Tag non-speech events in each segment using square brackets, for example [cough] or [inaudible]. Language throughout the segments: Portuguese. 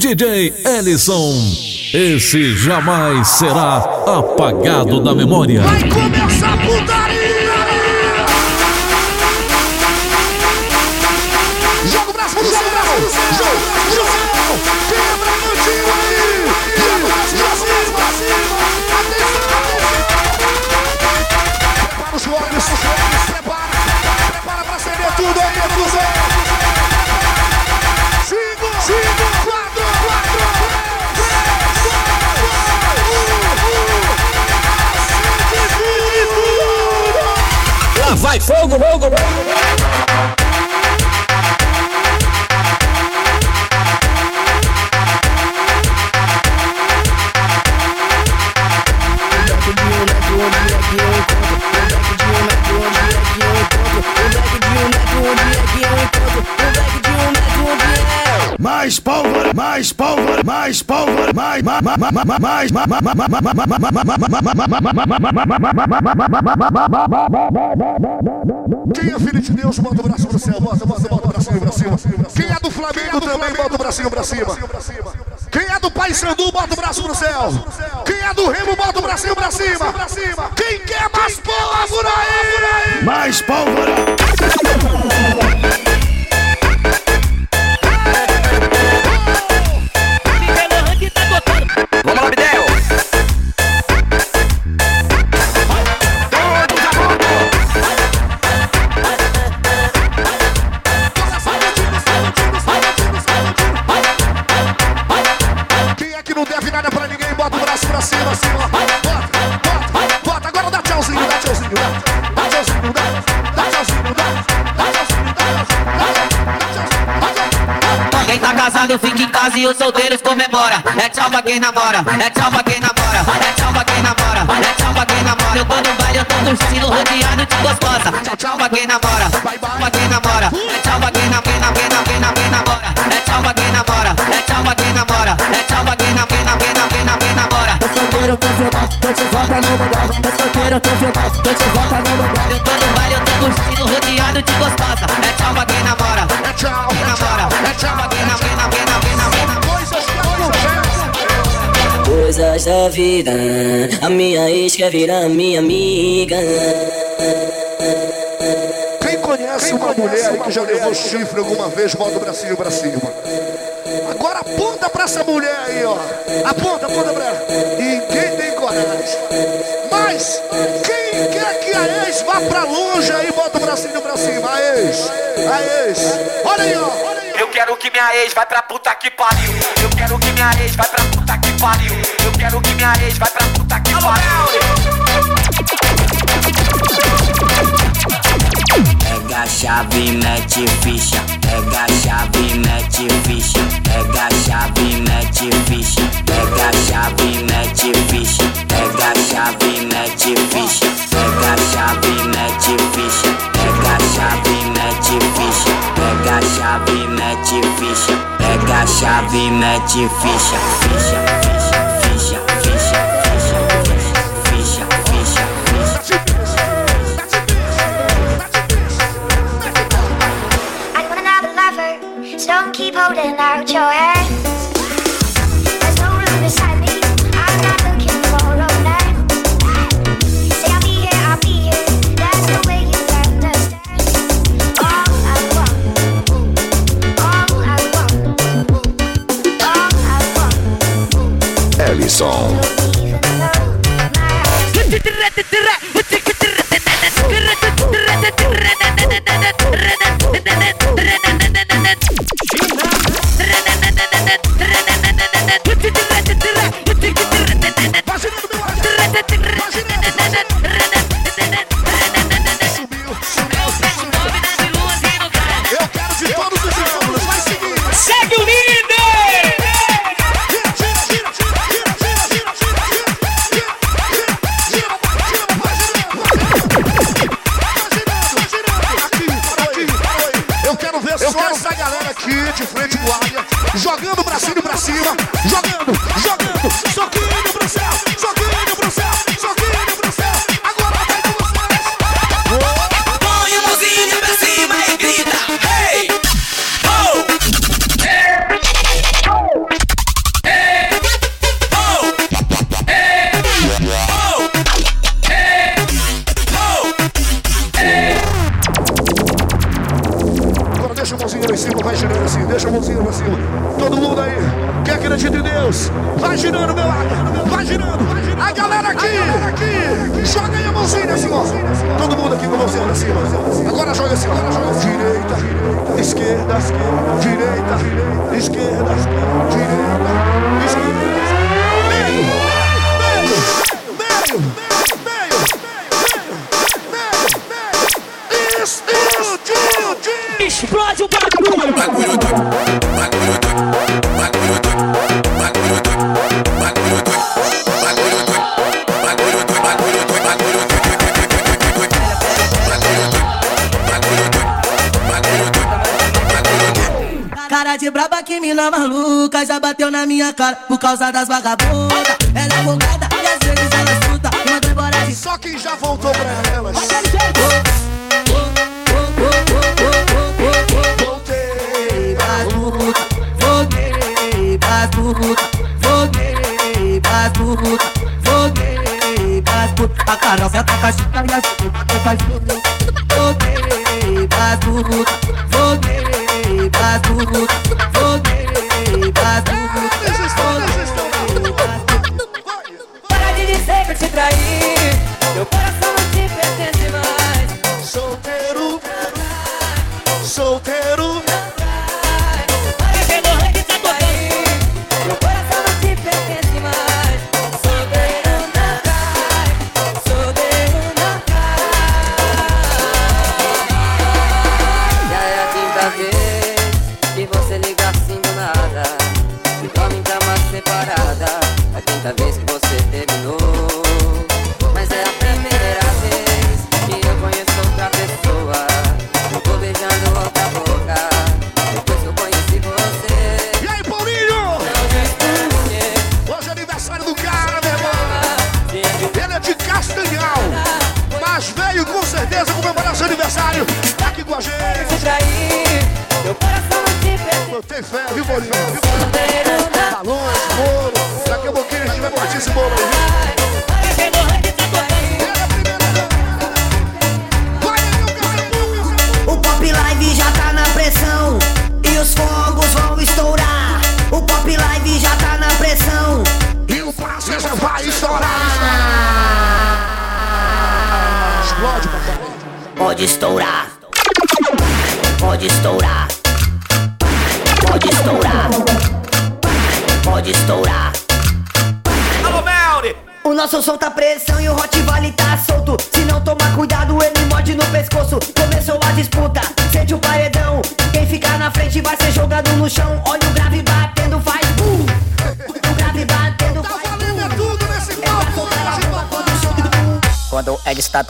DJ Ellison. Esse jamais será apagado da memória. Vai começar a! like Fogle, Fogle, Fogle. Mais pólvora, mais pólvora, mais, mais, mais, mais, mais, Quem é filho de Deus, bota o braço pro céu, bota, bota, bota o bracinho pra cima. Quem é do Flamengo também, bota o bracinho pra cima. Quem é do Paysandu, bota o braço pro céu. Quem é do Remo, bota o bracinho pra cima. Quem quer mais pólvora aí? Mais pólvora. Casado fica em casa e os solteiros comemora. É tchau pra quem namora, é tchau pra quem namora, é tchau pra quem namora, é tchau pra quem namora. Eu tô no baile, eu tô curtindo, rodeado de gostosa. Tchau, tchau pra quem namora, vai, vai pra quem namora. É tchau pra quem namora, quem namora, quem namora, quem namora. É tchau pra quem namora, é tchau pra quem namora, é tchau pra quem namora, quem namora, quem namora, quem. Tô solteiro, tô tô de volta no lugar. Tô solteiro, tô filmado, tô de volta no vida, a minha ex quer virar minha amiga. Quem conhece uma mulher que já levou chifre alguma vez, bota o bracinho pra cima. Agora aponta pra essa mulher aí, ó. Aponta, aponta pra ela. E quem tem coragem? Mas quem quer que a ex vá pra longe aí, bota o bracinho pra cima. A ex, a ex. Olha aí, ó. Eu quero que minha ex vai pra puta que pariu. Eu quero que minha ex vai pra puta que pariu. Eu quero que minha ex vai pra puta que pariu. Pega a chave, mete ficha. Pega a chave, mete ficha. Pega a chave, mete ficha. Pega a chave, mete ficha. Pega a chave, mete ficha. Pega a chave, mete ficha. Pega a chave, mete ficha. Pega a chave, mete ficha. Pega a chave, mete ficha. Ficha, ficha, ficha, ficha, ficha, ficha, ficha, ficha. I want another lover, so don't keep holding out your hands. this [laughs] on. De frente pro área, jogando o bracinho pra cima, jogando, jogando, soquinho pro céu, na minha cara por causa das vagabundas. Ela é folgada e às vezes ela escuta uma demora de. Só quem já voltou pra elas. Voltei pras voltei pras putas, voltei voltei. A Carol senta com a e a Chita a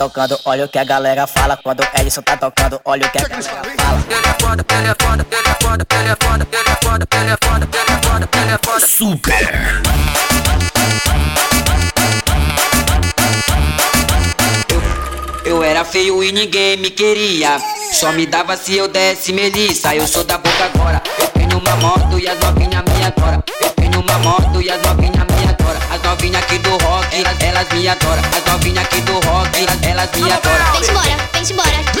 tocando, olha o que a galera fala. Quando o Ellison tá tocando, olha o que a galera fala. Ele é foda, ele é foda, ele é foda, ele é foda, ele é foda, ele é foda, ele é foda, ele é foda. Super! Eu era feio e ninguém me queria. Só me dava se eu desse melissa. Eu sou da boca agora. Eu tenho uma moto e as novinhas me agora. Eu tenho uma moto e as novinhas adora, as novinhas aqui do rock, elas, elas me adoram, as novinhas aqui do rock, elas, elas me adoram. Vem embora, vem embora.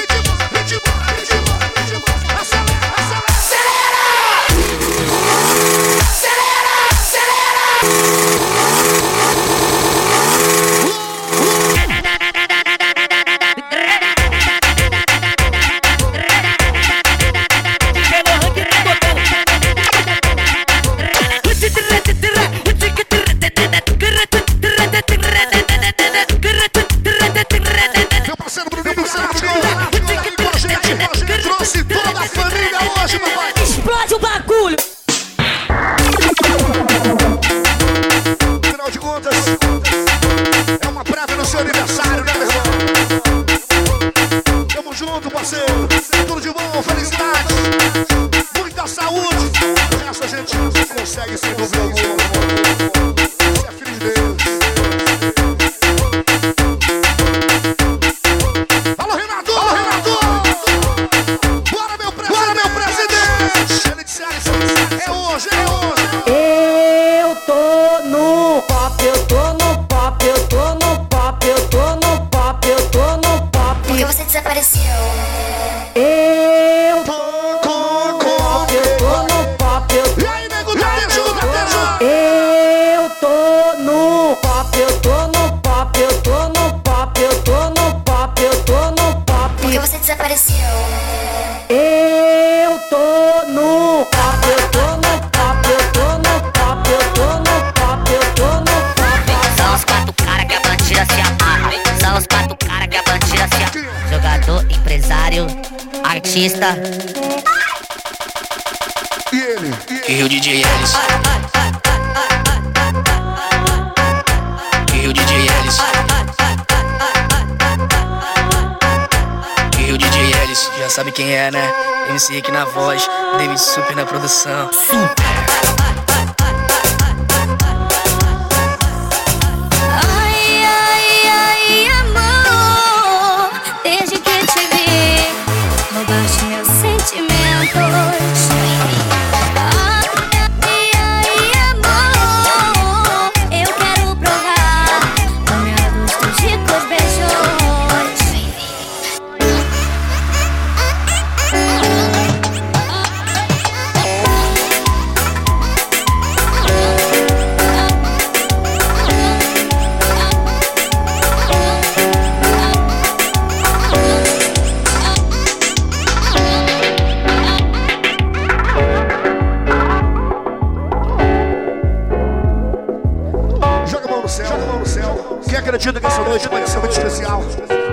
Aqui na voz, David Super na produção. Ai,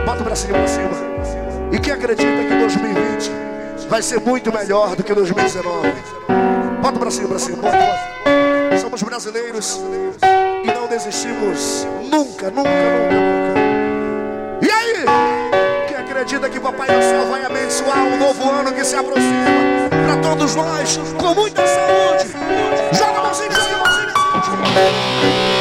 bota o bracinho pra cima. E quem acredita que 2020 vai ser muito melhor do que 2019, bota o bracinho pra cima, bota, bota. Somos brasileiros e não desistimos nunca, nunca, nunca, nunca. E aí? Quem acredita que Papai do Céu vai abençoar um novo ano que se aproxima para todos nós com muita saúde? Joga a mãozinha pra cima, mãozinha pra cima.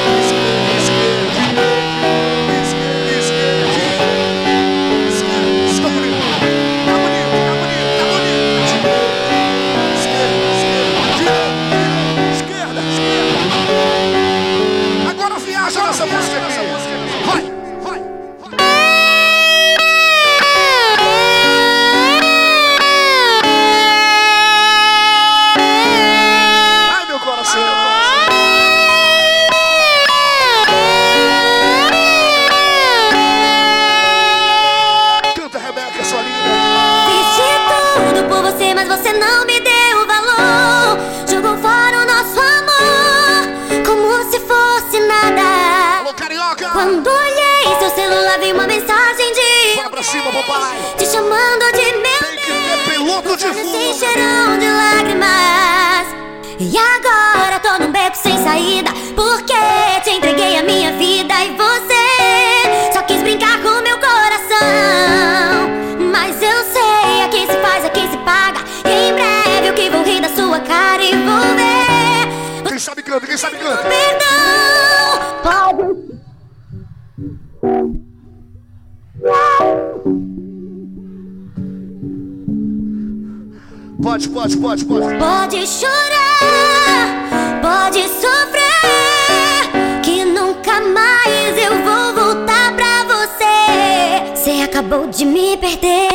Te chamando de meu Tem que ter piloto de fundo. cheirão de lágrimas. E agora tô num beco sem saída. Porque te entreguei a minha vida e Pode, pode, pode, pode. Pode chorar, pode sofrer, que nunca mais eu vou voltar pra você. Você acabou de me perder.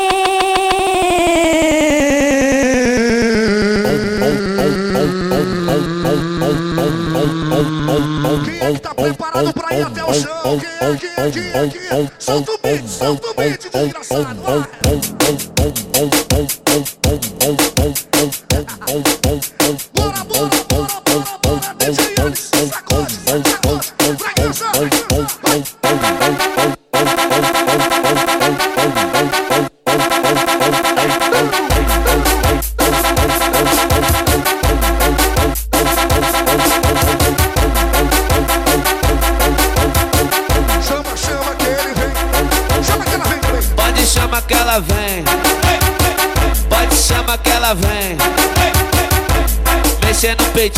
Quem é que tá preparado pra ir até o chão? Quem é, quem é, quem é, quem é? Bora, bora,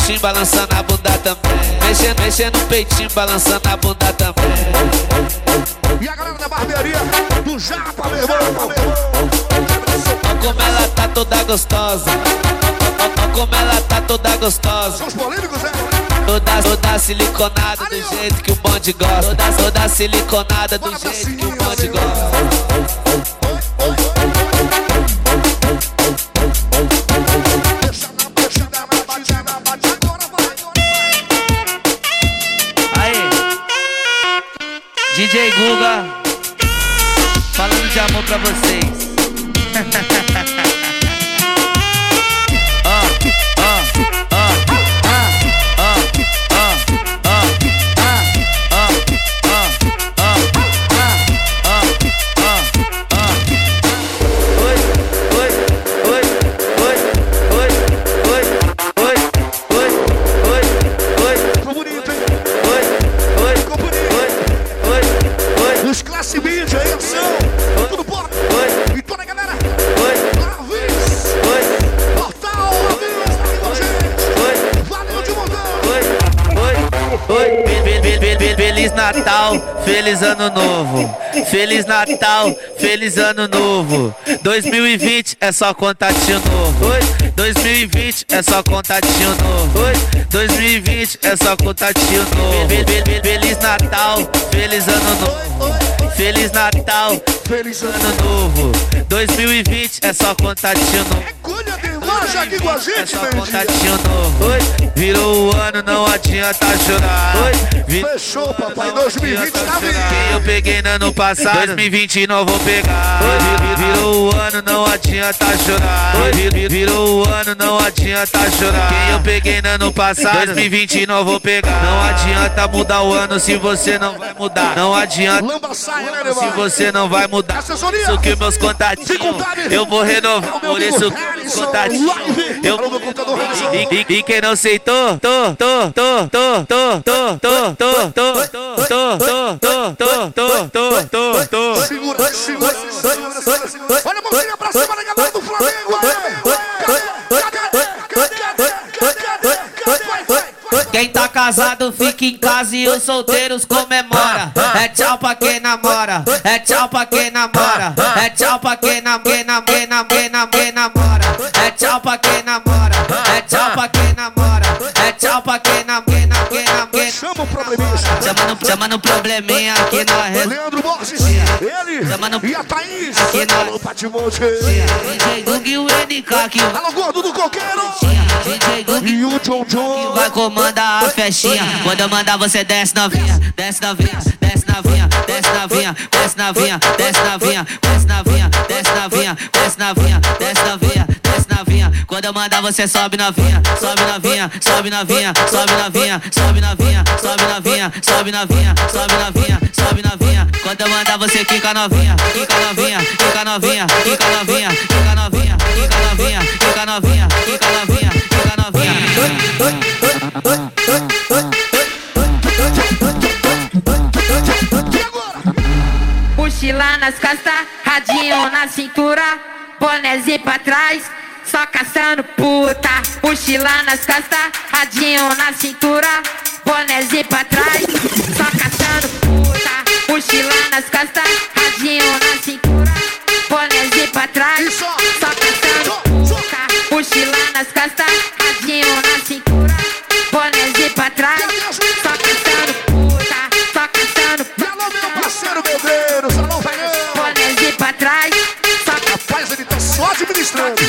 peitinho, balançando a bunda também. Mexendo, mexendo no peitinho, balançando a bunda também. E a galera da barbearia do Japa, meu irmão. Ó como ela tá toda gostosa. Ó como ela tá toda gostosa. São os polêmicos, é? Toda, toda siliconada do jeito que o bonde gosta. Toda, toda siliconada do jeito que o bonde gosta. DJ Guga, falando de amor pra vocês. Feliz ano novo. Feliz Natal, feliz ano novo. 2020 é só contatinho novo. Oi? 2020 é só contatinho novo. Oi? 2020 é só contatinho novo. Fe- fe- fe- Feliz Natal, feliz ano novo. Feliz Natal, Feliz ano novo. 2020 é só contatinho novo. Cunha de loja aqui com a É gente, só meio-dia. contatinho novo. Oi? Virou o ano, não adianta chorar. Oi? Vi- Fechou, papai. não 2020 adianta tá. Quem eu vindo. peguei no ano passado, 2020 não vou pegar. Oi? Vi- Virou o ano, não adianta chorar. Oi? Vi- Virou o ano, não adianta chorar. Quem eu peguei no ano passado, 2020 não vou pegar. Não adianta mudar o ano se você não vai mudar. Não adianta. Lamba saia, né, Se você não vai mudar, isso que meus contatinhos eu vou renovar. É Por isso que meus contatinhos eu e, e- e quem não aceitou, tô, tô, tô, tô, tô, tô, tô, tô, tô, tô, tô, tô, tô, tô, tô, tô, tô, tô. Segura, segura, segura. Olha a mãozinha pra cima da galera do Flamengo. aí. Cadê? Cadê? Cadê? Cadê? Cadê? Cadê? Vai. Quem tá casado fica em casa e os solteiros comemora. É tchau pra quem namora, é tchau pra quem namora, é tchau pra quem nam- quem nam- quem nam- quem nam- quem namora, é tchau pra quem namora, é tchau pra quem namora, é tchau pra quem nam- quem nam- quem nam- quem Chama o probleminha. Chama no, chama no probleminha aqui na rede. Leandro Borges, ele Chamando- e a Thaís. Aqui na- Alô, Patimonte. DJ Gug e o NK que Alô, gordo do coqueiro. DJ Gug E o John John. vai comandar a festinha. Quando eu mandar você desce novinha, desce novinha, desce novinha, desce novinha, desce novinha, desce novinha, desce novinha, desce novinha, desce novinha, desce novinha. Quando eu mandar você sobe novinha, sobe novinha, sobe novinha, sobe novinha, sobe novinha, sobe novinha, sobe novinha, sobe novinha, sobe. Quando eu mandar você quica novinha, quica novinha, quica novinha, quica novinha, quica novinha, quica novinha, quica novinha, quica novinha, quica novinha. Mochila nas costas, radinho na cintura, bonézinho pra trás, só caçando puta. Mochila nas costas, radinho na cintura, bonézinho pra trás, só caçando puta. Mochila nas costas, radinho na cintura, bonézinho pra trás, só caçando puta. Mochila nas costas, radinho na cintura, bonézinho pra trás, só caçando puta. Só caçando E alô, meu parceiro Medeiros. Alô, velhão. bonézinho pra trás, só Rapaz, ele tá só administrando.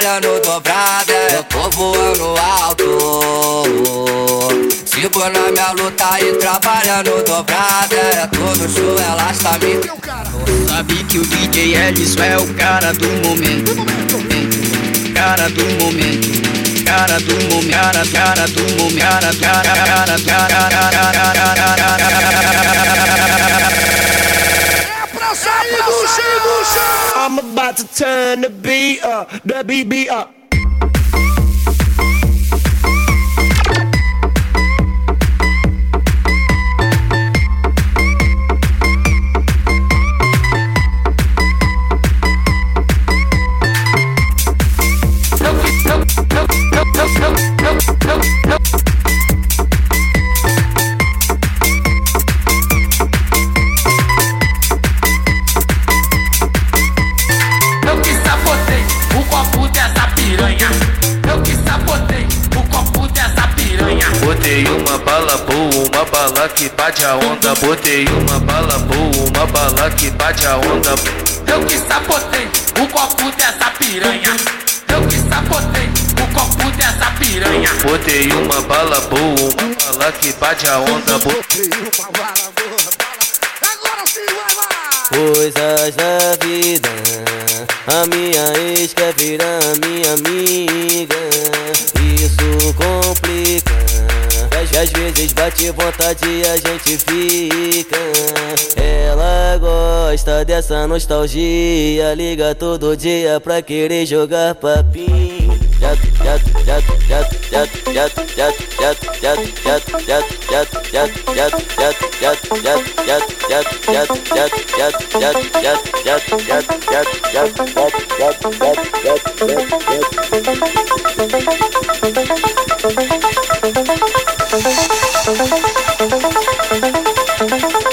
Trabalhando dobrada. Eu tô voando alto. Sigo na minha luta e trabalhando dobrada. É todo show, ela está me um cara. Sabe que o DJ Ellison é o cara do momento. Cara do momento. Cara do momento. Cara, cara do momento. Cara, cara, cara, cara, cara, cara, cara, É It's time to be up, to be, be up. Bala que bate a onda. Botei uma bala boa, uma bala que bate a onda. Eu que sabotei o copo dessa piranha. Eu que sabotei o copo dessa piranha. Botei uma bala boa, uma bala que bate a onda. Botei uma bala boa, bala. Agora sim, vai, vai. Coisas da vida, a minha ex quer virar minha amiga. Isso complica, que às vezes bate vontade e a gente fica Ela gosta dessa nostalgia Liga todo dia pra querer jogar papinho どこどこどこどこどこどこどこどこどこどこどこ?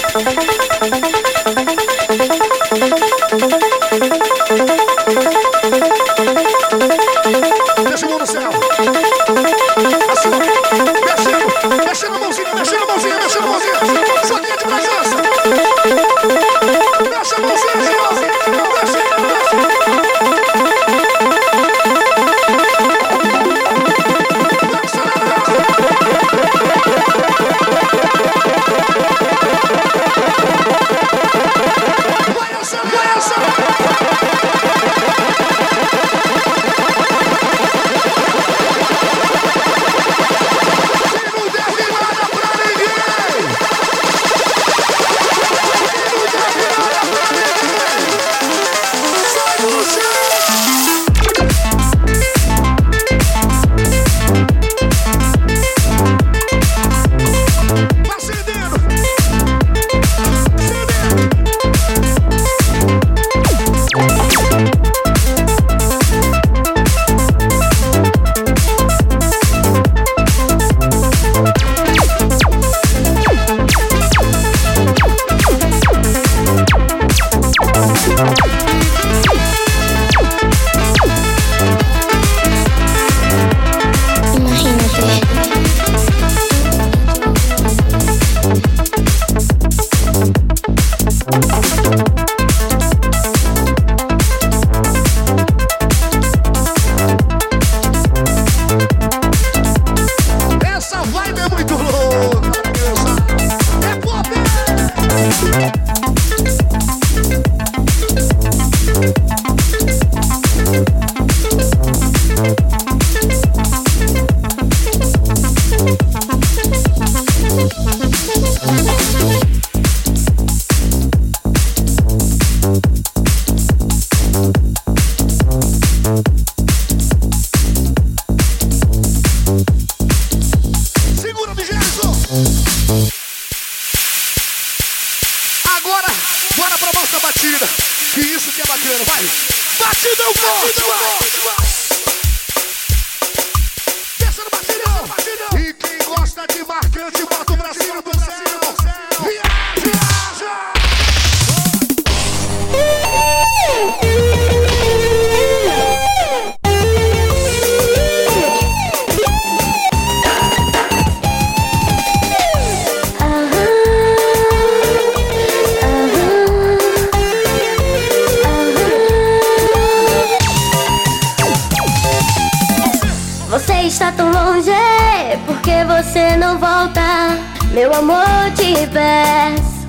Meu amor te peço,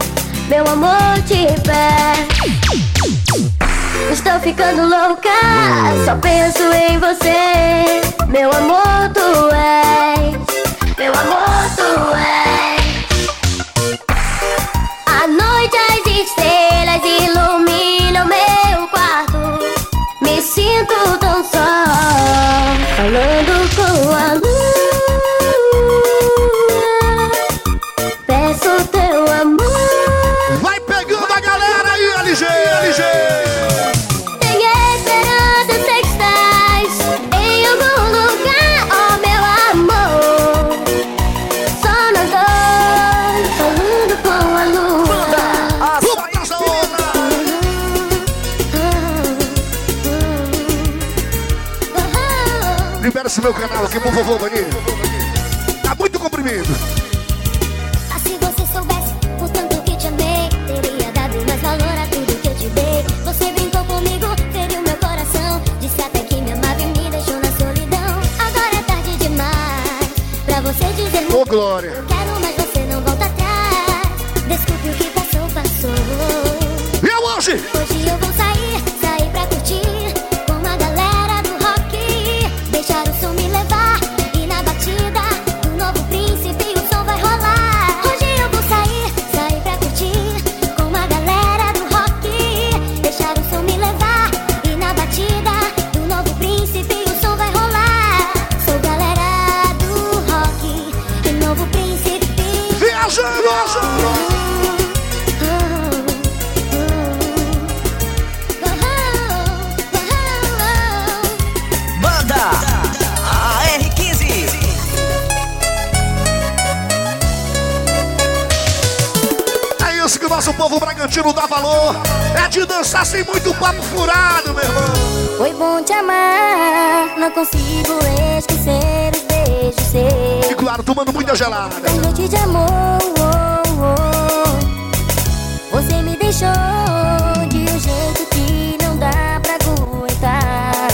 meu amor te peço. Estou ficando louca, só penso em você. Meu amor, tu és, meu amor. meu canal aqui, por favor, maninho. Bragantino dá valor. É de dançar sem muito papo furado, meu irmão. Foi bom te amar, não consigo esquecer os beijos seus. E claro, tomando muita gelada. Das noites de amor, oh, oh. você me deixou de um jeito que não dá pra aguentar.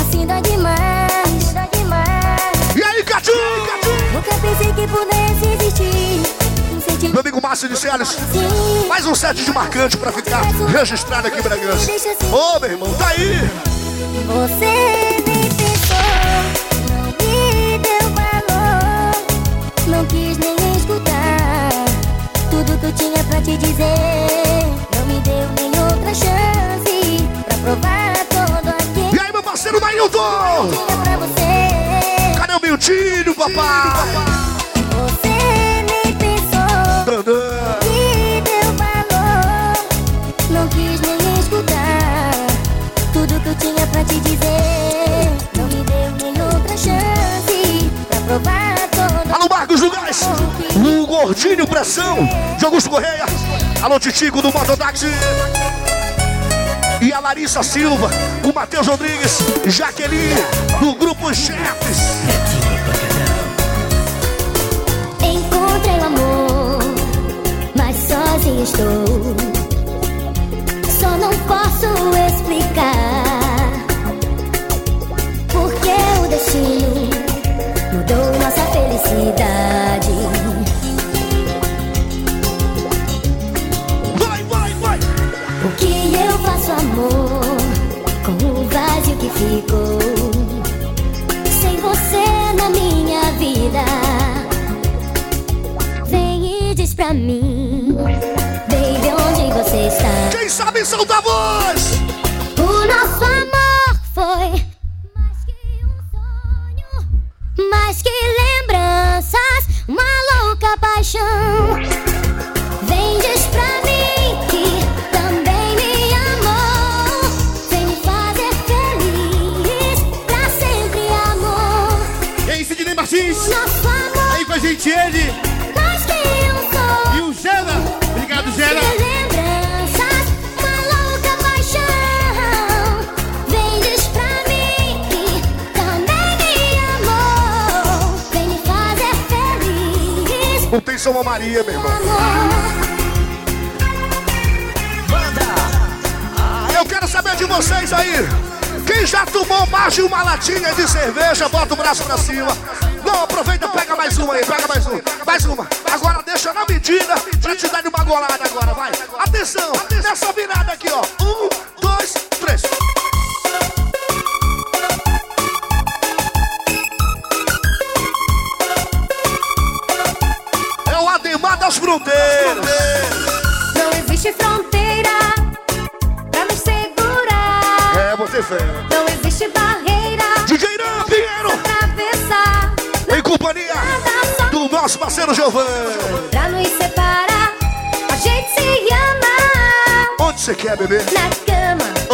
Assim dá demais, dá demais. E aí, Catu? Nunca pensei que pudesse existir Meu de Celes, mais um set de marcante pra ficar registrado aqui em Bragança. Ô, meu irmão, tá aí. Você nem pensou, não me deu valor, não quis nem escutar tudo que eu tinha pra te dizer. Não me deu nem outra chance pra provar todo aquilo E aí, meu parceiro você. Cadê o Miltinho, papai? O Gordinho Pressão de Augusto Correia. Alô, Titico do Mototáxi. E a Larissa Silva, o Matheus Rodrigues, Jaqueline, do Grupo Chefes. Encontrei o amor, mas sozinho estou. Só não posso explicar porque o destino mudou nossa felicidade. Que ficou? Sem você na minha vida. Vem e diz pra mim, baby, onde você está? Quem sabe solta a voz? O nosso amor foi mais que um sonho, mais que lembranças, uma louca paixão. Também me amou. Vem me fazer feliz, Não tem São Maria, meu irmão. amor. Eu quero saber de vocês aí. Quem já tomou mais de uma latinha de cerveja, bota o braço pra cima. Aproveita, pega mais uma aí, pega mais uma. Mais uma. Agora deixa na medida pra te dar uma golada agora, vai. Atenção, nessa virada aqui, ó. Um, dois, três. É o Ademar das Fronteiras. Não existe fronteira pra nos segurar. É, você fé. Não existe barreira nosso parceiro Giovanni. pra nos separar. A gente se ama Onde você quer, bebê? na cama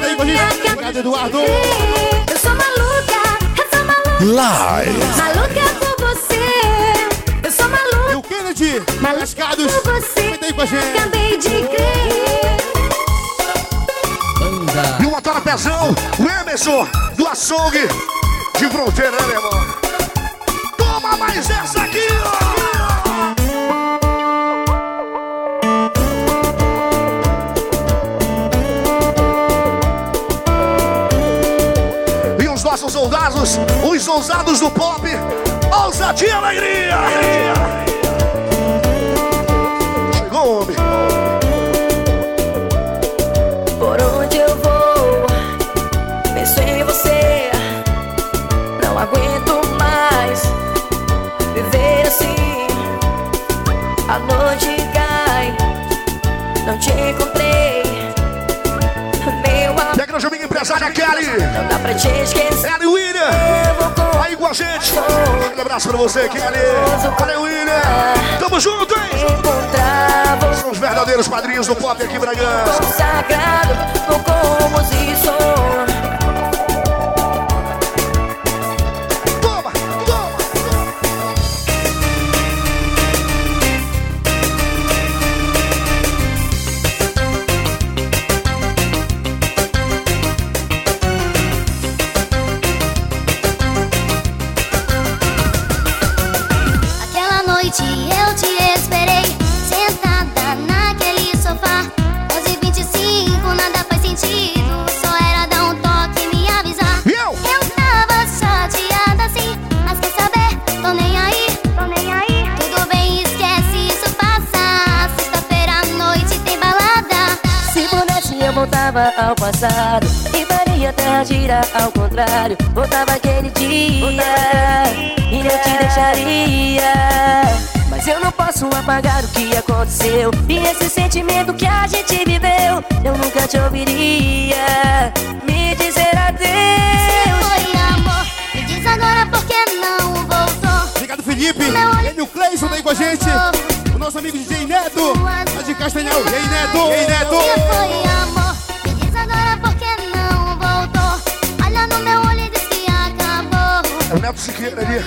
Fernando de Velda aí com a gente. Obrigado, Eduardo. Eu sou maluca, eu sou maluca. Live. Maluca por você. Eu sou E maluca. o Kennedy. Maluca Lascados. por você. Com a gente. Acabei de crer. E o Atora Pezão, o Emerson, do açougue de fronteira, né, meu irmão? Toma mais essa aqui, ó! Os ousados do pop, ousadia e alegria! Chegou, homem! Por onde eu vou, penso em você. Não aguento mais viver assim. A noite Kelly. Não dá pra te esquecer. Kelly William. Aí com a gente. Um abraço pra você, Kelly. Valeu, William. Tamo junto, hein? São os verdadeiros padrinhos do pop aqui Bragança. Consagrado por composição. Toma, passado E faria a terra girar ao contrário Voltava aquele dia E eu te deixaria Mas eu não posso apagar o que aconteceu E esse sentimento que a gente viveu Eu nunca te ouviria Me dizer adeus Foi amor, me diz agora por que não voltou. Obrigado, Felipe. Ele e o Cleison tá aí com a gente. O nosso amigo DJ Neto. Tá de Castanhal. E aí, Neto? E aí, Neto? Acabou. É o Neto Siqueira ali.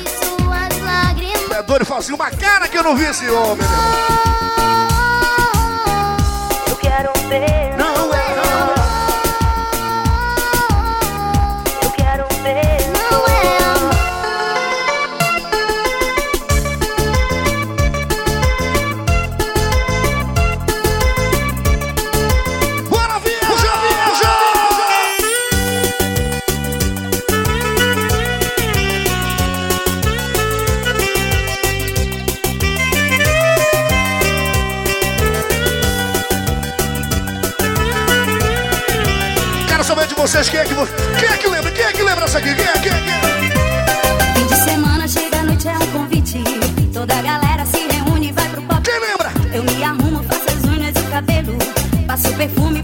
É doido, fazia uma cara que eu não vi esse homem, meu irmão. Eu quero um vocês quem é que quem é que lembra? Quem é que lembra essa aqui? Quem é? Quem é? Quem é? Fim de semana, chega a noite, é um convite. Toda a galera se reúne e vai pro pop. Quem lembra? Eu me arrumo, faço as unhas e cabelo. Passo perfume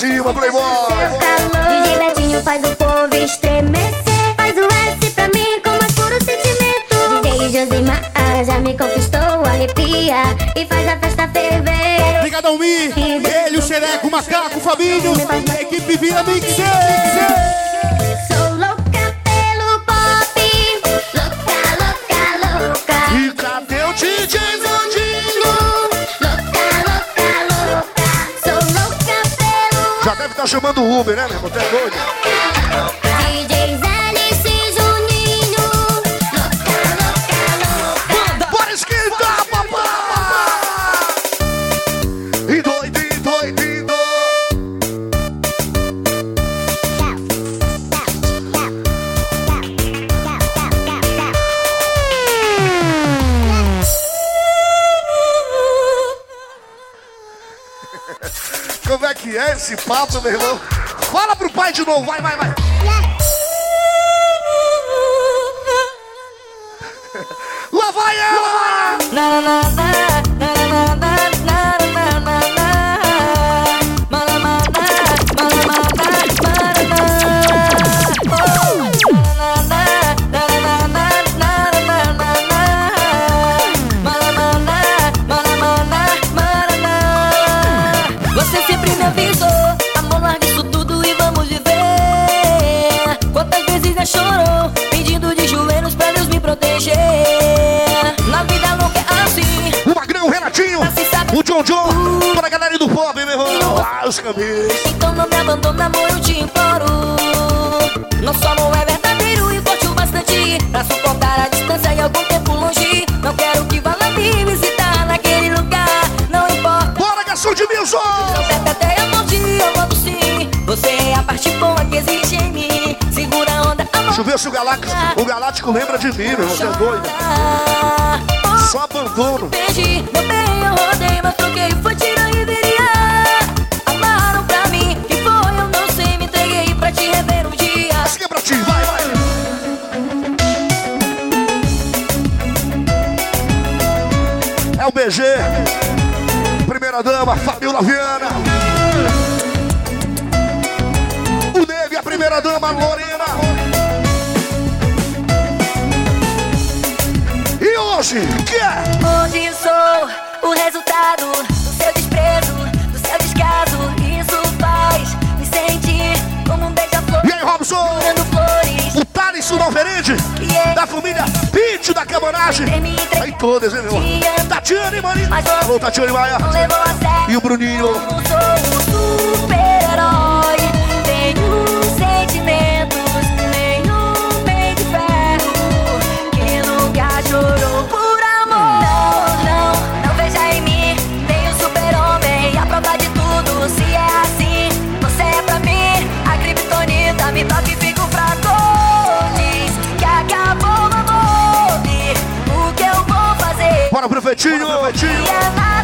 cima, Playboy! Seu calor. DJ Betinho faz o povo estremecer. Faz o S pra mim com mais puro sentimento. DJ Josimar já me conquistou, arrepia e faz a festa ferver. Obrigado ao Mi. Ele, o Xereco, o Macaco, o Fabinho. Equipe Vira Mix. Chamando o Uber, né, meu irmão? Tá doido? esse papo, meu irmão. Fala pro pai de novo, vai, vai, vai. Não só é verdadeiro e forte o bastante. Pra suportar a distância e algum tempo longe. Não quero que vá lá me visitar naquele lugar. Não importa. Bora, garçom de mesa! Até a morte, eu volto sim. Você é a parte boa que existe em mim. Segura a onda, amor. Deixa eu ver se o Galáctico, o Galáctico lembra de mim, meu Você é doido. Só abandono. Perdi, meu bem, eu rodei, mas troquei, foi Viana, O Neve, a primeira dama, Lorena. E hoje. coragem. Aí todas, hein, meu? Tatiana e Maria. Alô, Tatiana e Maia. E o Bruninho. Eu sou um super-herói. Tenho sentimentos, nenhum bem de ferro. Que nunca chorou. 吃肉吃肉。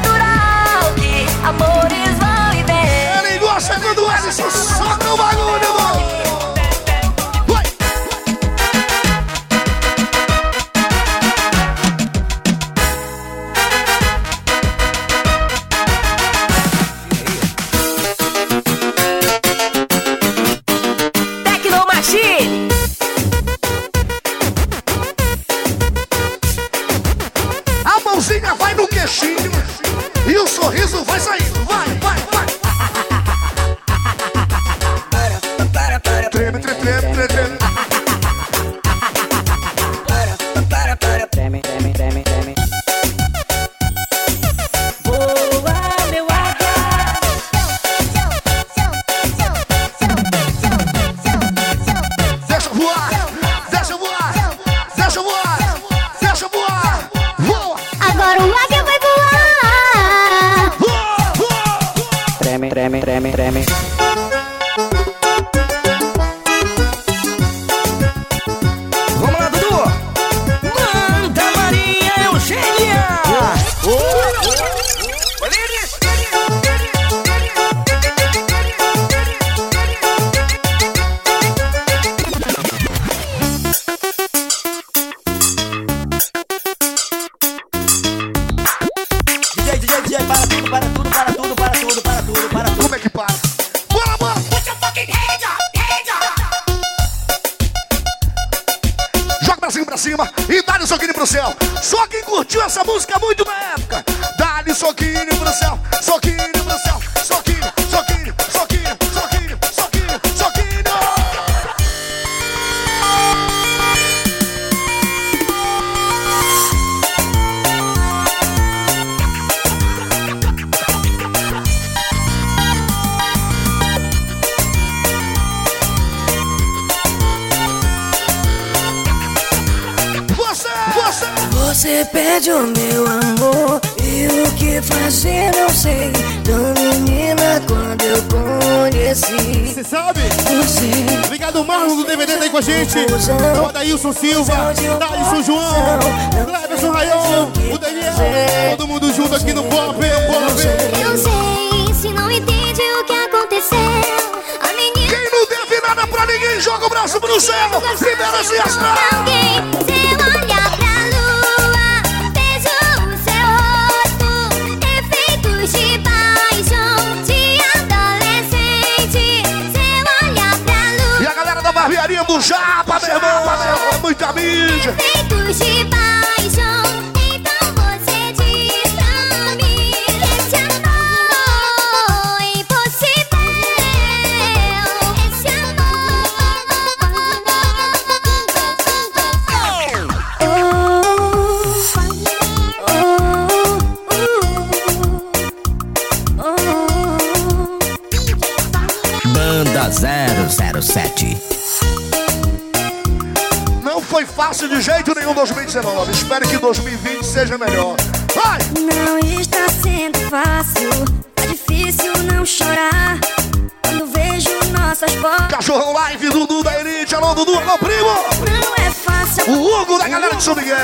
Galera de São Miguel.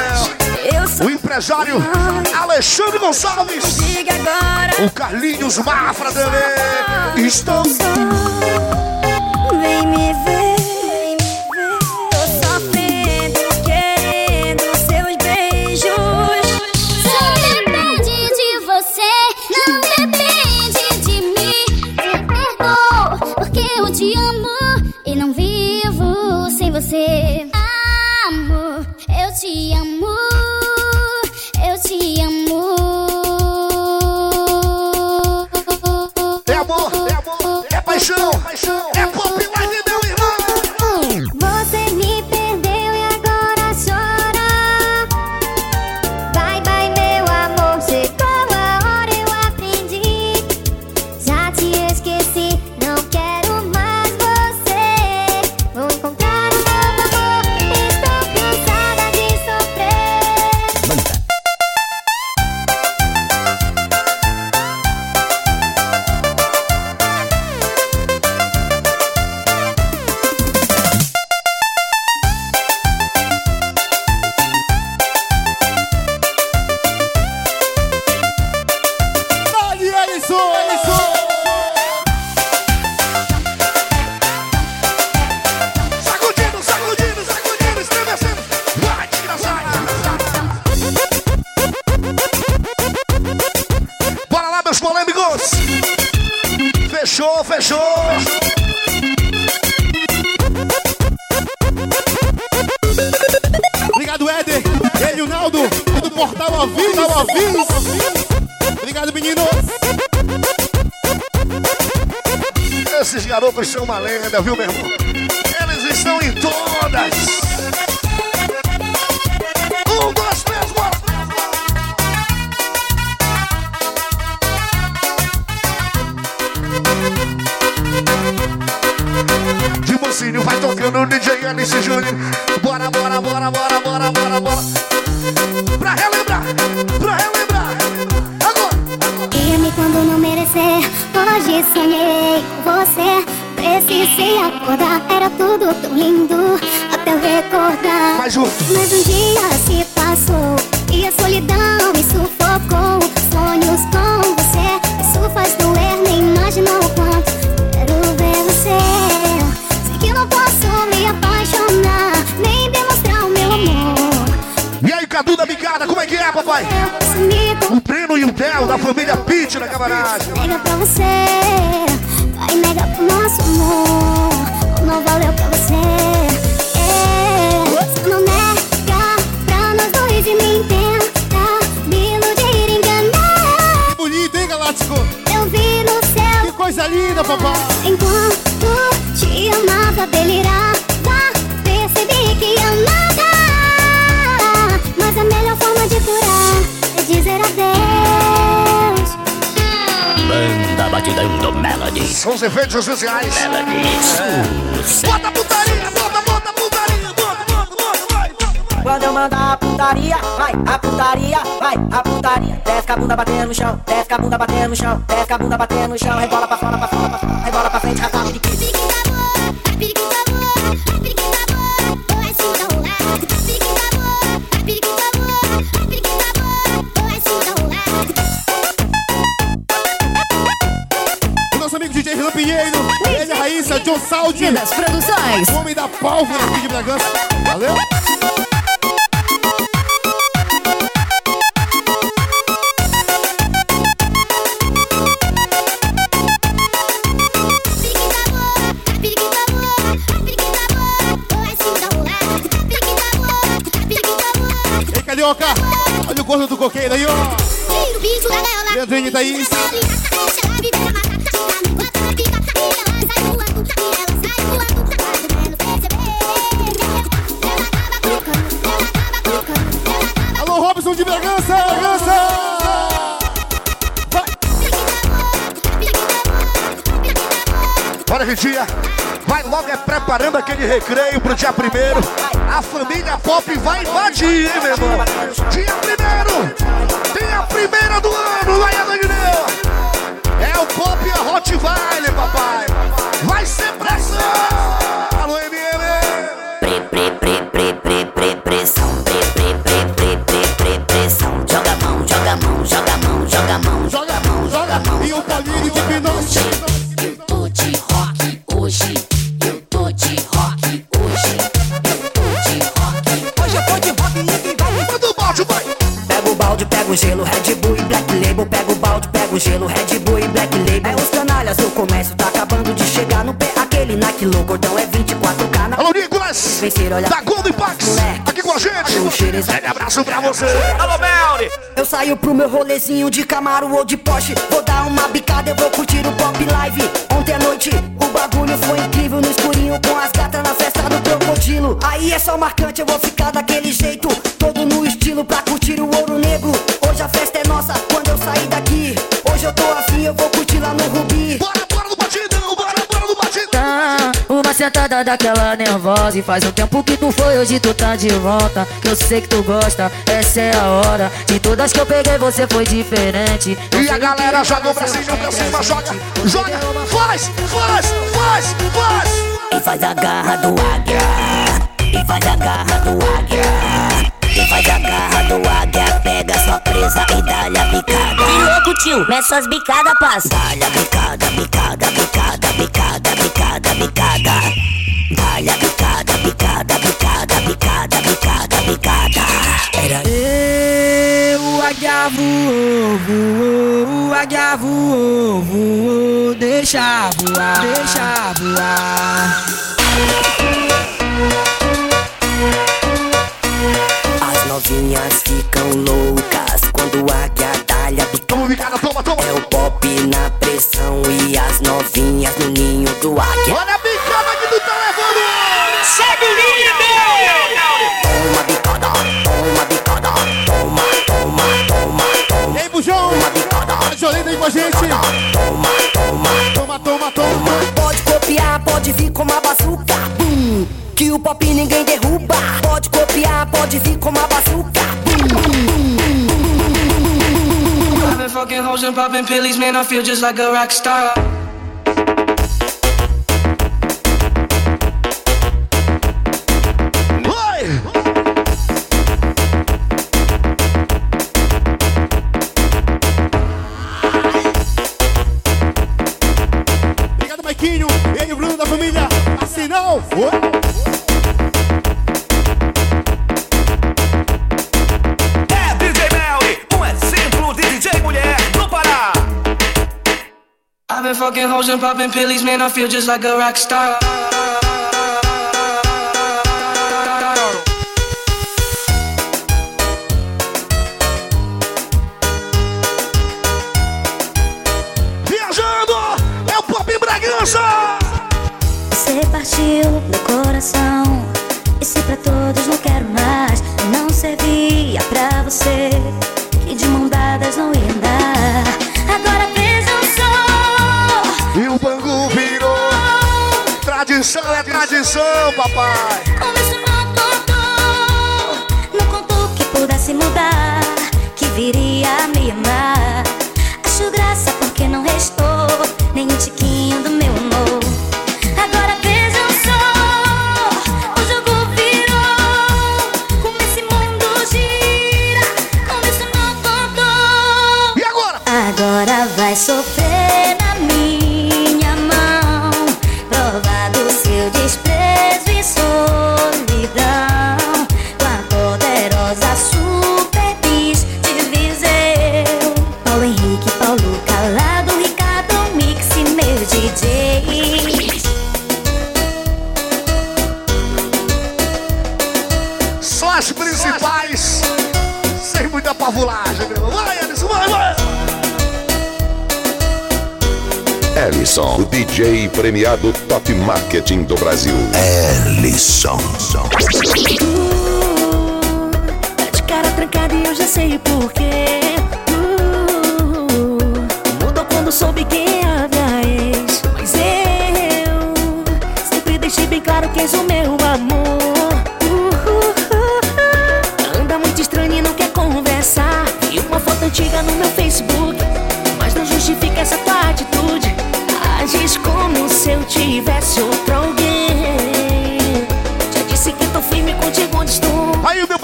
O empresário Alexandre Gonçalves. O Carlinhos Mafra também. Estou Vem me ver. Bora, bora, bora, bora, bora, bora, bora. Pra relembrar, pra relembrar. Agora. Ia-me quando não merecer. Hoje sonhei com você. Precisei acordar. Era tudo tão lindo até eu recordar. Mais. Mas um dia Da família Pitt na camaragem. Nega pra você, vai negar pro nosso amor. Não valeu pra você. É, não nega pra nós dois e me entenda. Me iludir, enganar. Que bonito, hein, Galáctico? Eu vi no céu. Que coisa linda, papai. Enquanto te amava, delirava. Batidão Melody. São os efeitos especiais. Melody. Bota putaria, bota, bota putaria, bota, bota, bota, vai. Quando eu mandar a putaria, vai, a putaria, vai, a putaria. Desce com a bunda batendo no chão, desce com a bunda batendo no chão, desce com a bunda batendo no chão, rebola pra fora, pra fora, pra fora, rebola pra frente, rasgado de quê? Raíssa, Robson Saldi. das produções. O homem da pólvora aqui de Bragança. Valeu? Ei, Carioca. Olha o gordo do coqueiro aí, ó. Leandrinho e Thaís. Bora, Vitinha. Vai logo é preparando aquele recreio pro dia primeiro. A família Pop vai invadir, hein, meu irmão? Dia primeiro. Dia primeira do ano, a Guineu. É o Pop e a Rottweiler, papai. Vai ser pressão. Da Gold Impact. Aqui com a gente. Grande abraço pra você. Alô, Melri! Eu saio pro meu rolezinho de Camaro ou de Porsche Vou dar uma bicada, eu vou curtir o Pop Live Ontem à noite o bagulho foi incrível No escurinho com as gatas na festa do crocodilo Aí é só marcante, eu vou ficar daquele jeito Todo no estilo pra curtir o ouro negro Hoje a festa é nossa, quando eu sair daqui Hoje eu tô afim, sentada daquela nervosa E faz um tempo que tu foi, hoje tu tá de volta Que eu sei que tu gosta, essa é a hora De todas que eu peguei você foi diferente Não E a galera joga o bracinho pra cima, joga, joga, faz, faz, faz, faz. E faz a garra do águia. E faz a garra do águia. E faz a garra do águia. Pega sua presa e dá-lhe a bicada. Louco, tio. Mete suas bicadas, passa. Dá-lhe a bicada, bicada, bicada, bicada, bicada, bicada. Dá-lhe a bicada, bicada, bicada, bicada, bicada, bicada. Era Eu, águia voou, voou, o águia voou, voou, deixa voar, deixa voar. Novinhas ficam loucas quando a águia dá-lhe a bicada. Toma, bicada, toma, toma. É o pop na pressão e as novinhas no ninho do águia. Olha a bicada que tu tá levando. Segue o líder! Toma bicada, toma bicada, toma, toma, toma, toma. Ei, Bujão. Toma bicada, Jolene aí com a gente. toma, toma. Toma, toma, toma. Pode copiar, pode vir com uma bazuca hoes and popping pillies, man, I feel just like a rock star. Obrigado, Maiquinho. Ele Bruno da família. Assim não. Oi. Fucking hoes and popping pillies, man, I feel just like a rock star. Popeye. Ellison, o DJ premiado Top Marketing do Brasil. Ellison. Tá de cara trancada e eu já sei porquê. Uh, mudou quando soube quem é a minha ex. Mas eu sempre deixei bem claro que és o meu amor.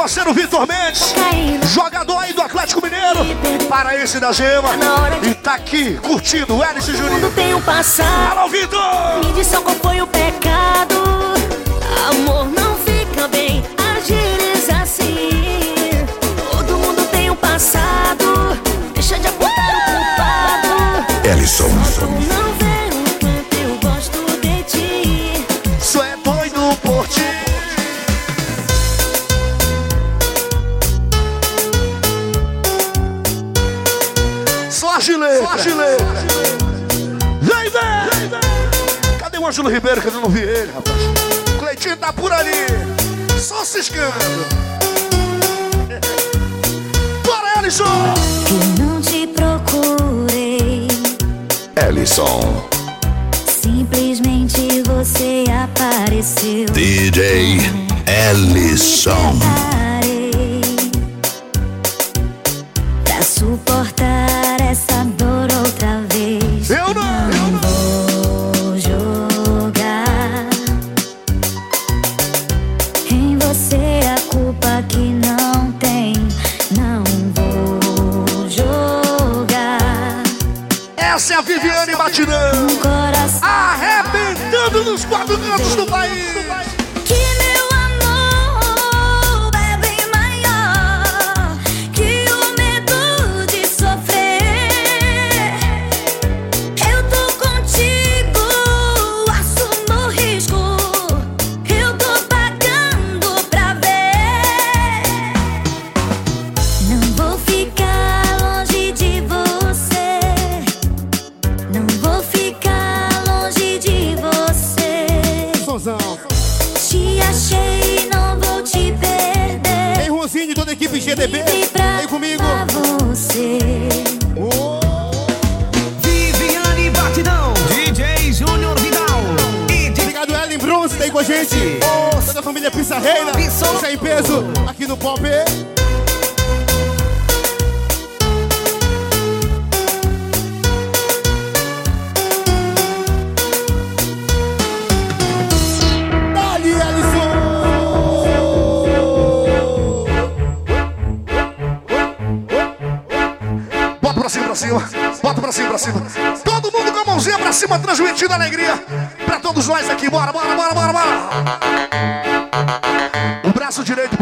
Parceiro Vitor Mendes, jogador aí do Atlético Mineiro, paraense da Gema, e tá aqui curtindo o Hélice tem um passado. Alô, Vitor! Me diz qual foi o pecado. Ribeiro que eu não vi ele, rapaz? O Cleitinho tá por ali. Só ciscando. [laughs] Bora, Ellison. Eu não te procurei, Ellison. simplesmente você apareceu. DJ Ellison.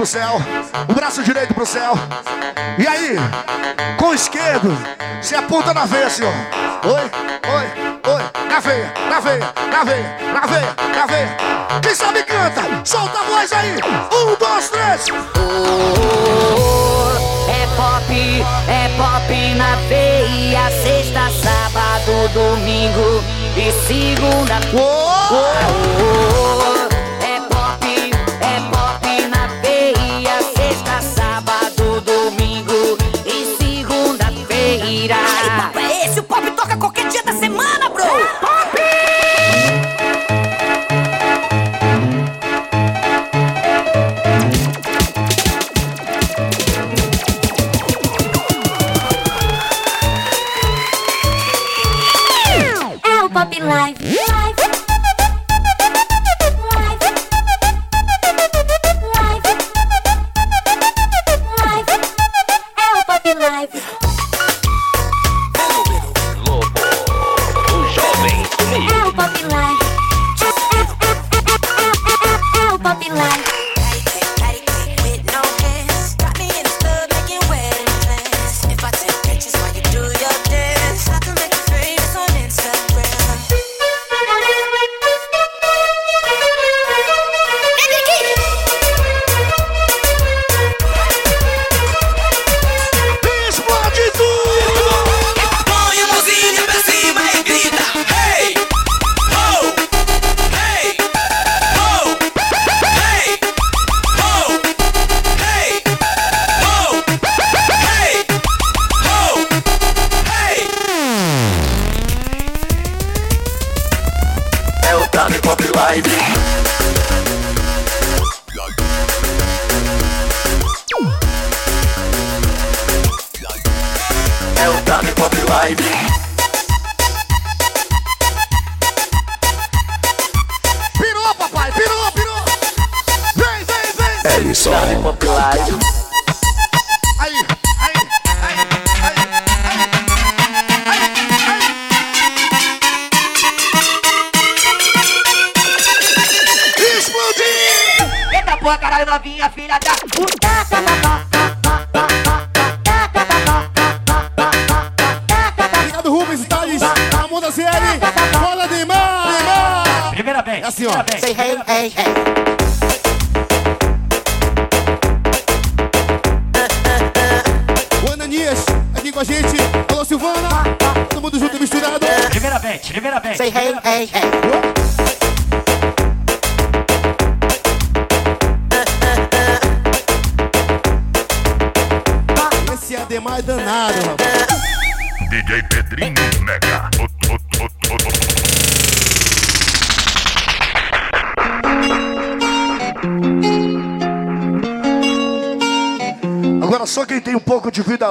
Pro céu. O braço direito pro céu. E aí, com o esquerdo, se aponta na veia, senhor. Oi, oi, oi. Na veia, na veia, na veia, na veia, na veia. Quem sabe canta. Solta a voz aí. Um, dois, três. É pop, é pop na veia, sexta, sábado, domingo e segunda. É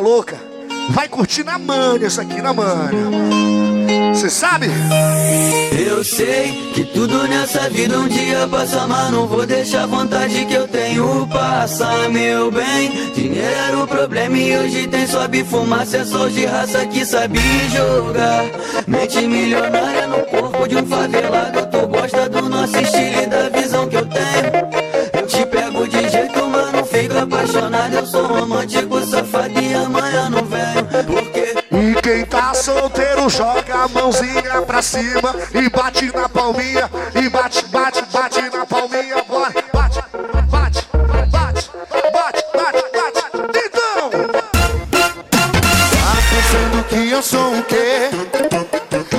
louca vai curtir na manha isso aqui, na manha. Você sabe? Eu sei que tudo nessa vida um dia passa, mas não vou deixar a vontade que eu tenho passar, meu bem. Dinheiro era o problema e hoje tem sobe fumaça, é só de raça que sabe jogar. Mente milionária no corpo de um favelado, tu gosta do nosso estilo e da visão que eu tenho. Eu te pego de jeito, mas não fico apaixonado. Eu sou romântico, solteiro joga a mãozinha pra cima e bate na palminha e bate, bate, bate na palminha, bora, bate, bate, bate, bate, bate, bate. Então, Tá pensando que eu sou o quê?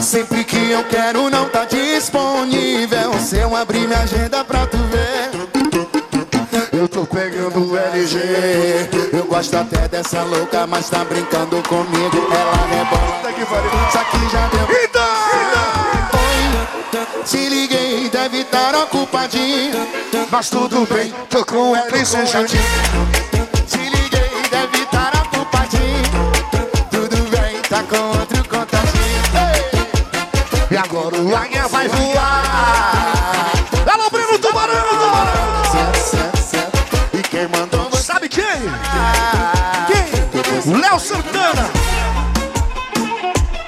Sempre que eu quero não tá disponível. Se eu abrir minha agenda pra tu ver. eu tô pegando o LG. Eu gosto até dessa louca, mas tá brincando comigo. Ocupadinho. Mas tudo bem, tô com o LC Jardim. Te liguei, deve estar ocupadinho. Tudo bem, tá com outro contatinho. E agora o águia vai voar. Alô, Breno Tubarão! E quem mandou você? Sabe quem? Quem? Léo Santana.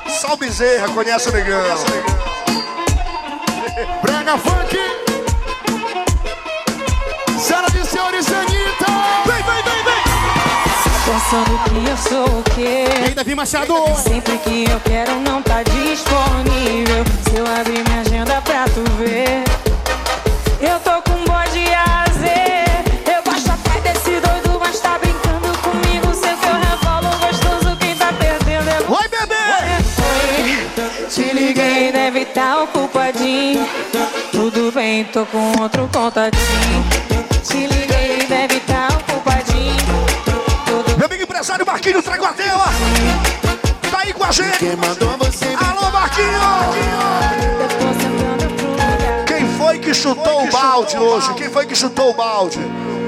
Sal Bezerra, conhece o negão. Brega Funk. Pensando que eu sou o quê? E aí, Davi Machado. Sempre que eu quero não tá disponível. Se eu abrir minha agenda pra tu ver. Eu tô com bode azer. Eu gosto até desse doido, mas tá brincando comigo. Sei que eu revolo gostoso, quem tá perdendo é Oi, bebê! Oi, te liguei, deve tá ocupadinho. Tudo bem, tô com outro contatinho. Te liguei, deve tá ocupadinho. Empresário Marquinho Traguateu, ó. Tá aí com a gente. Quem mandou você? Alô, Marquinho! Quem foi que chutou o balde hoje? Quem foi que chutou o balde?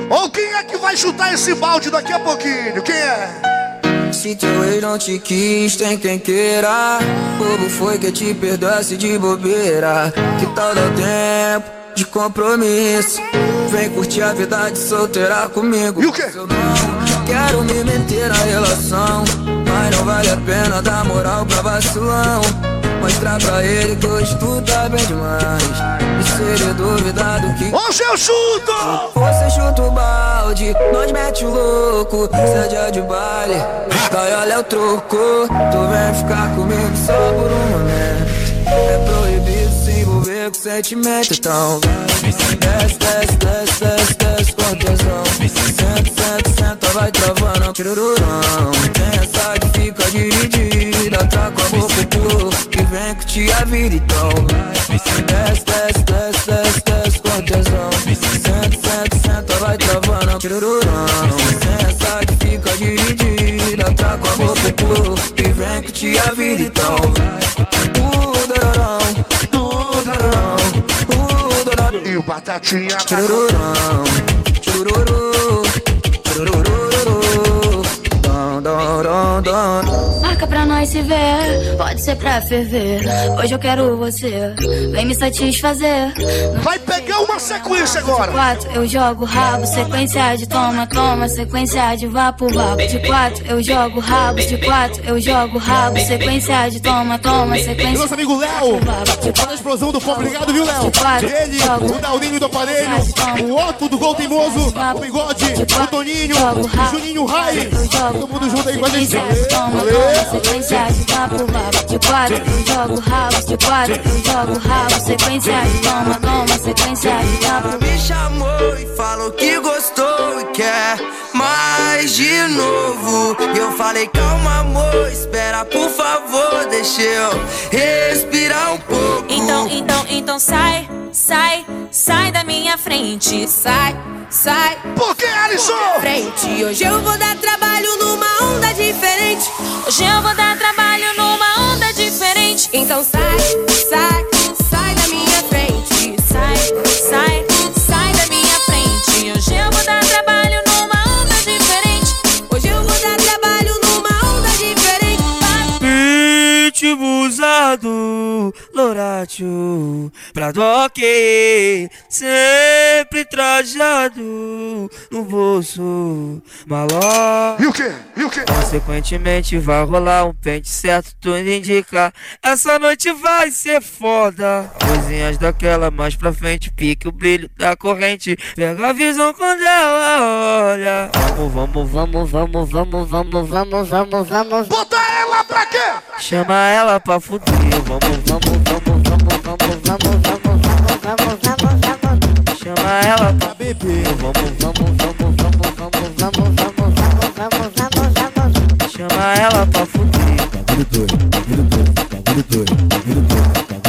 Ou quem é que vai chutar esse balde daqui a pouquinho? Quem é? Se teu ex não te quis, tem quem queira. Bobo foi que te perdoasse de bobeira. Que tal dar tempo de compromisso? Vem curtir a vida de solteira comigo. E o quê? Quero me meter na relação. Mas não vale a pena dar moral pra vacilão. Mostrar pra ele que hoje tu tá bem demais. E se ele duvidar do que. Hoje eu chuto! Você chuta o balde, nós mete o louco. Cê é dia de baile, gaiola é o troco. Tu vem ficar comigo só por um momento. É proibido se envolver com sentimento. Então vai, desce, desce, desce, desce, com tesão. Senta, senta, senta, vai travando, tirururão. Tem essa que fica dividida, tá com a boca pro que vem que te a vida. Então desce, desce, desce, desce, desce com tesão. Senta, senta, senta, vai travando, tirururão. Tem essa que fica dividida, tá com a boca pro que vem que te a vida. Então tudo, tudo, tudo, E o batata gatinha. tururu Marca pra nós se ver, pode ser pra ferver. Hoje eu quero você, vem me satisfazer. Vai pegar uma sequência agora. quatro eu jogo rabo, sequência de toma, toma, sequência de vapo, vapo. De quatro eu jogo rabo, de quatro eu jogo rabo, sequência de toma, toma, sequência. nosso amigo Léo, da explosão do pop, obrigado, viu, Léo? Ele, o Daulinho do aparelho, o Otto do Gol Teimoso, o Bigode, o Toninho, o Juninho Rai, todo mundo junto aí com a gente. Toma, toma, sequência de vapo, vapo. De quatro eu jogo rabo, de quatro eu jogo rabo, sequência de toma, toma, sequência de vapo. Me chamou e falou que gostou e quer mais de novo. E eu falei, calma, amor, espera, por favor, deixa eu respirar um pouco. Então, então, então sai, sai, sai da minha frente, sai, sai. Por que, Alisson? Frente, hoje eu vou dar trabalho numa onda diferente. Hoje eu vou dar trabalho numa onda diferente. Então sai, sai, sai da minha frente, sai, sai, sai usado, Loratio, pra doque, sempre trajado no bolso, maló. E o? E o que? Consequentemente vai rolar um pente certo, tudo indica. Essa noite vai ser foda. Coisinhas daquela mais pra frente, pique o brilho da corrente. Pega a visão quando ela olha. Vamos, vamos, vamos, vamos, vamos, vamos, vamos, vamos, vamos. Bota ela pra quê? Chama ela pra fuder. Vamos, vamos, vamos, vamos, vamos, vamos, vamos, vamos, vamos, vamos, vamos. Chama ela pra beber. Vamos, vamos, vamos, vamos, vamos, vamos, vamos, vamos, vamos, vamos, vamos. Chama ela pra fuder.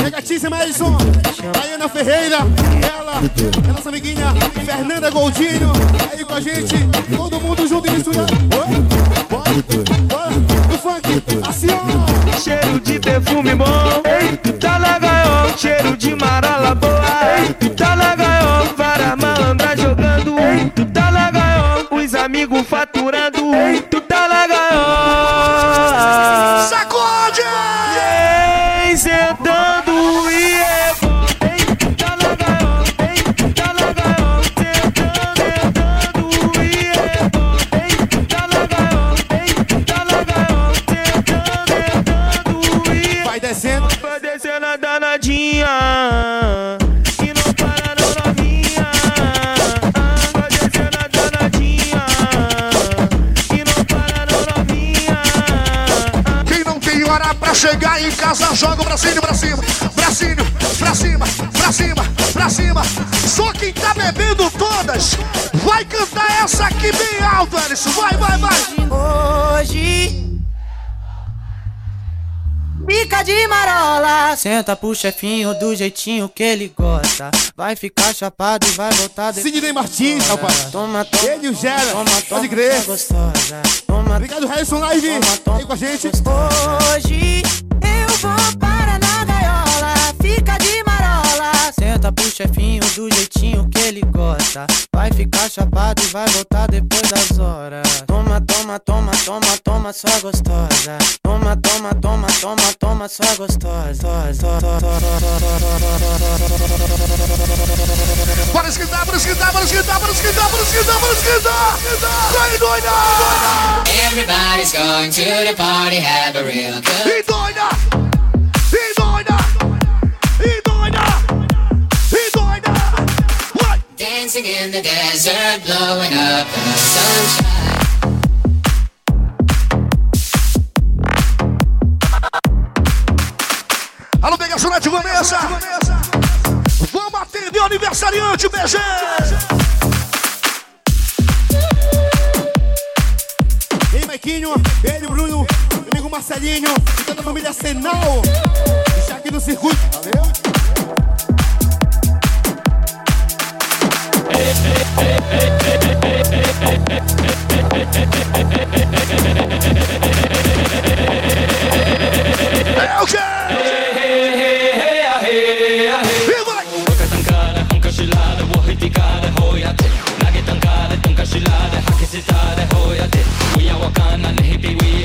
Negatíssima Edson, Ferreira, ela, a nossa amiguinha Fernanda Goldinho, aí com a gente, todo mundo junto e misturado. Oi? Bora, bora, do funk, aciona. Cheiro de perfume bom, ei, tu tá na gaiola. Cheiro de marala boa, ei, tu tá na gaiola. amigo faturando. Tu tá na gaiola. Sacode! Vem sentando e Vai descendo, vai descendo a danadinha. Chegar em casa, joga o bracinho pra cima. Bracinho, pra cima, pra cima, pra cima. Só quem tá bebendo todas vai cantar essa aqui bem alto, Alisson. Vai, vai, vai. Hoje Fica de marola Senta pro chefinho do jeitinho que ele gosta Vai ficar chapado e vai voltar depois Sidney Martins, rapaz. Toma, toma Ele e o Gera, Toma, toma, pode crer. é gostosa Toma, Obrigado, Harrison Live, aí com a gente. Hoje eu vou para na gaiola, fica de marola. Senta pro chefinho do jeitinho que ele gosta. Vai ficar chapado e vai voltar depois das horas. Toma, toma, toma, toma, toma, só gostosa. Toma, toma, toma, toma, toma, só gostosa. Bora esquentar, bora esquentar, bora esquentar, bora esquentar, bora esquentar, bora esquentar. Vai, doida! Everybody's going to the party, have a real good E doida! E doida! E doida! E doida! Vai! dancing in the desert, blowing up in the sunshine. Sonete Vanessa! Vamos atender o aniversariante, BG! Ei, Maiquinho, ele, Bruno, meu amigo Marcelinho, toda a família Senal. Já aqui no circuito, valeu? É o sitter där på jag det We are walking on the hippie wheel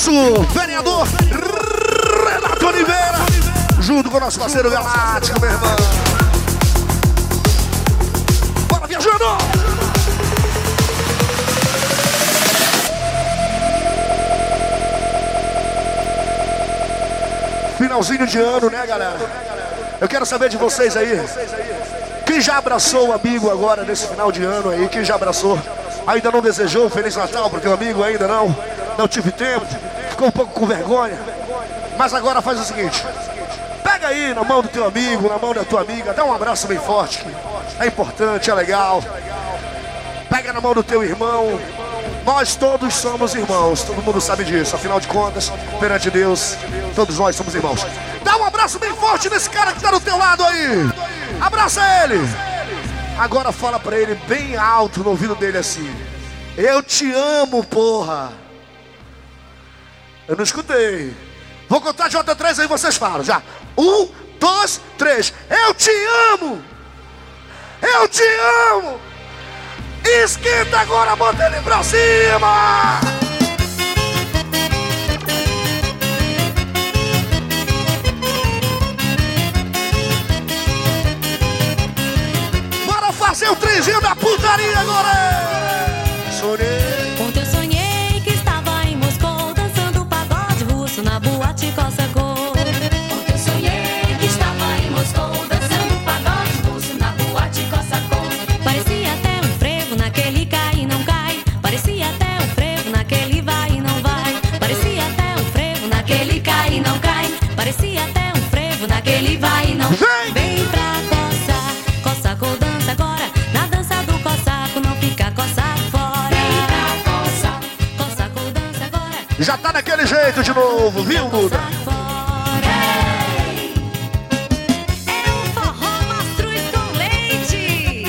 nosso vereador Renato Oliveira, junto com o nosso parceiro Galáctico, meu irmão. Bora viajando! Finalzinho de ano, né, galera? Eu quero saber de vocês aí. Quem já abraçou o amigo agora nesse final de ano aí? Quem já abraçou? Ainda não desejou um Feliz Natal pro teu amigo? Ainda não? Não tive tempo? Ficou um pouco com vergonha? Mas agora faz o seguinte. Pega aí na mão do teu amigo, na mão da tua amiga, dá um abraço bem forte. É importante, é legal. Pega na mão do teu irmão. Nós todos somos irmãos, todo mundo sabe disso. Afinal de contas, perante Deus, todos nós somos irmãos. Dá um abraço bem forte nesse cara que tá do teu lado aí. Abraça ele. Agora fala pra ele bem alto no ouvido dele assim: Eu te amo, porra. Eu não escutei. Vou contar de outra três aí vocês falam. Já. Um, dois, três. Eu te amo. Eu te amo. Esquenta agora, bota ele pra cima. Bora fazer o trezinho da putaria agora. Já tá daquele jeito de novo, viu, Duda? É um forró mastruz com leite.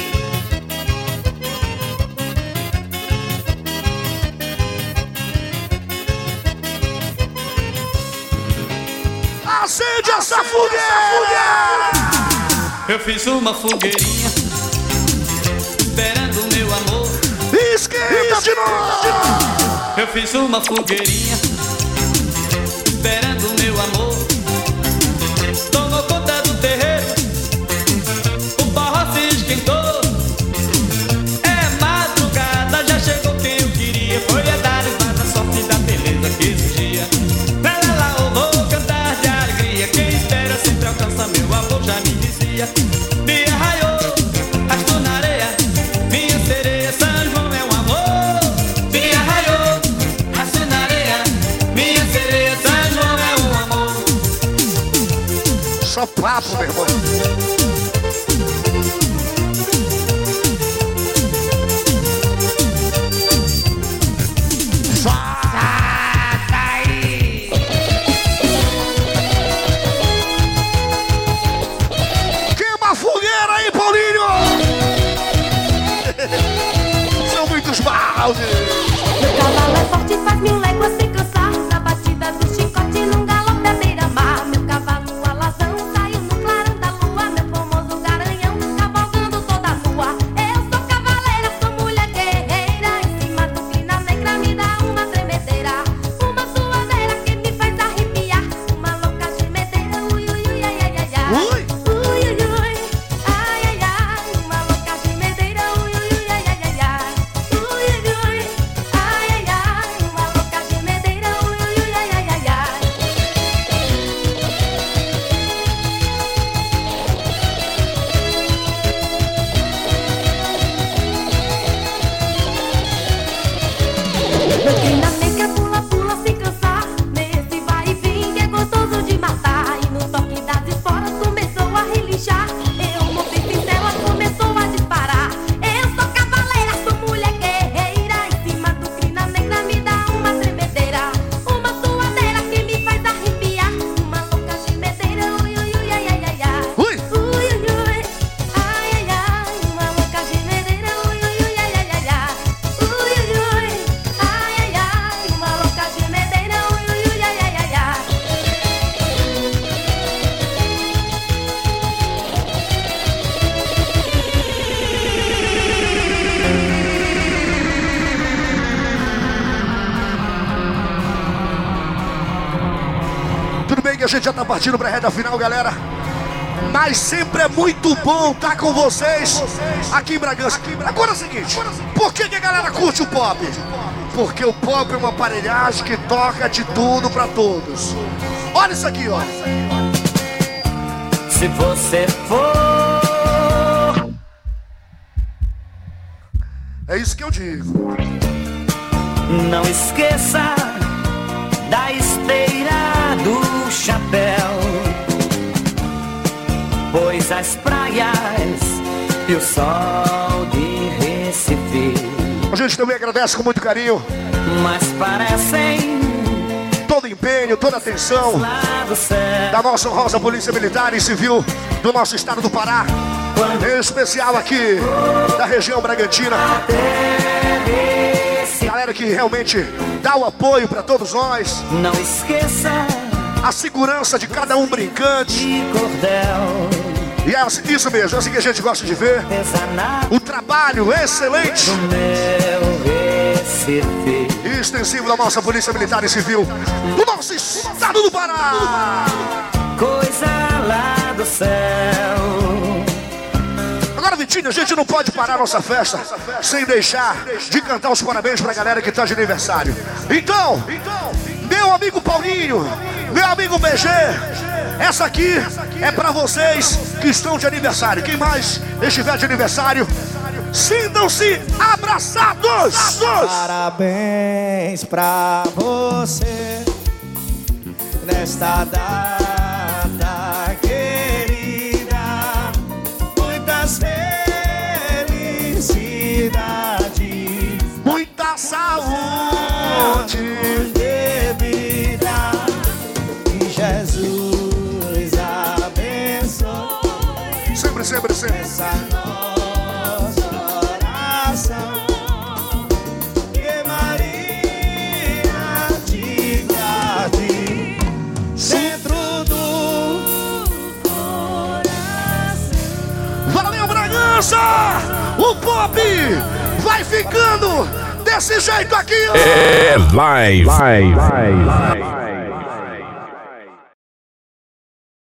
Acende essa fogueira! Eu fiz uma fogueirinha Esperando o meu amor Esquenta de novo! Eu fiz uma fogueirinha Esperando meu amor. Tomou conta do terreiro O forró se esquentou. É madrugada, já chegou quem eu queria. Foi a dar mais a sorte da beleza que exigia Lá, lá, lá, eu vou cantar de alegria. Quem espera sempre alcança, meu amor já me dizia tá partindo pra reta final, galera. Mas sempre é muito bom estar com vocês aqui em Bragança. Agora é o seguinte, por que, que a galera curte o pop? Porque o pop é uma aparelhagem que toca de tudo pra todos. Olha isso aqui, ó. Se você for. É isso que eu digo. Não esqueça da esteira chapéu. Pois as praias e o sol de Recife. A gente também agradece com muito carinho Mas parecem todo o empenho, toda a atenção da nossa honrosa Polícia Militar e Civil do nosso estado do Pará. Em especial aqui da região Bragantina. Galera que realmente dá o apoio para todos nós. Não esqueça A segurança de cada um brincante. E é assim- isso mesmo, é assim que a gente gosta de ver. O trabalho excelente e extensivo da nossa Polícia Militar e Civil do nosso estado do Pará. Coisa lá do céu. Agora, Vitinho, a gente não pode parar nossa festa sem deixar de cantar os parabéns pra galera que tá de aniversário. Então, meu amigo Paulinho, meu amigo BG, essa aqui é pra vocês que estão de aniversário. Quem mais estiver de aniversário, sintam-se abraçados. Parabéns pra você nesta data O pop vai ficando desse jeito aqui, ó. É live. Live.